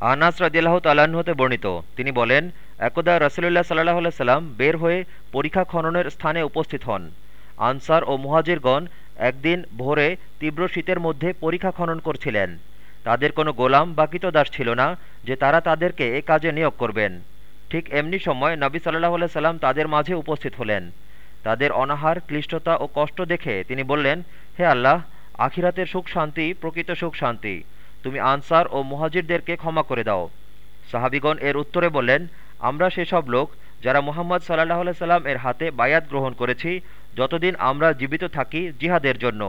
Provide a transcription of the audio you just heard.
আনাস রাজিয়াল্লাহ হতে বর্ণিত। তিনি বলেন, একদা রসুলুল্লাহ সাল্লাহ সাল্লাম বের হয়ে পরীক্ষা খননের স্থানে উপস্থিত হন। আনসার ও মুহাজিরগণ একদিন ভোরে তীব্র শীতের মধ্যে পরীক্ষা খনন করছিলেন। তাদের কোনো গোলাম বা দাস ছিল না যে তারা তাদেরকে এ কাজে নিয়োগ করবেন। ঠিক এমনি সময় নবী সাল্লাহ সাল্লাম তাদের মাঝে উপস্থিত হলেন। তাদের অনাহার, ক্লিষ্টতা ও কষ্ট দেখে তিনি বললেন, হে আল্লাহ, আখিরাতের সুখ শান্তি, প্রকৃত সুখ শান্তি। তুমি আনসার ও মুহাজিরদেরকে ক্ষমা করে দাও। সাহাবিগণ এর উত্তরে বললেন, আমরা সেসব লোক যারা মুহাম্মদ সাল্লাহ সাল্লাম এর হাতে বায়াত গ্রহণ করেছি, যতদিন আমরা জীবিত থাকি জিহাদের জন্য।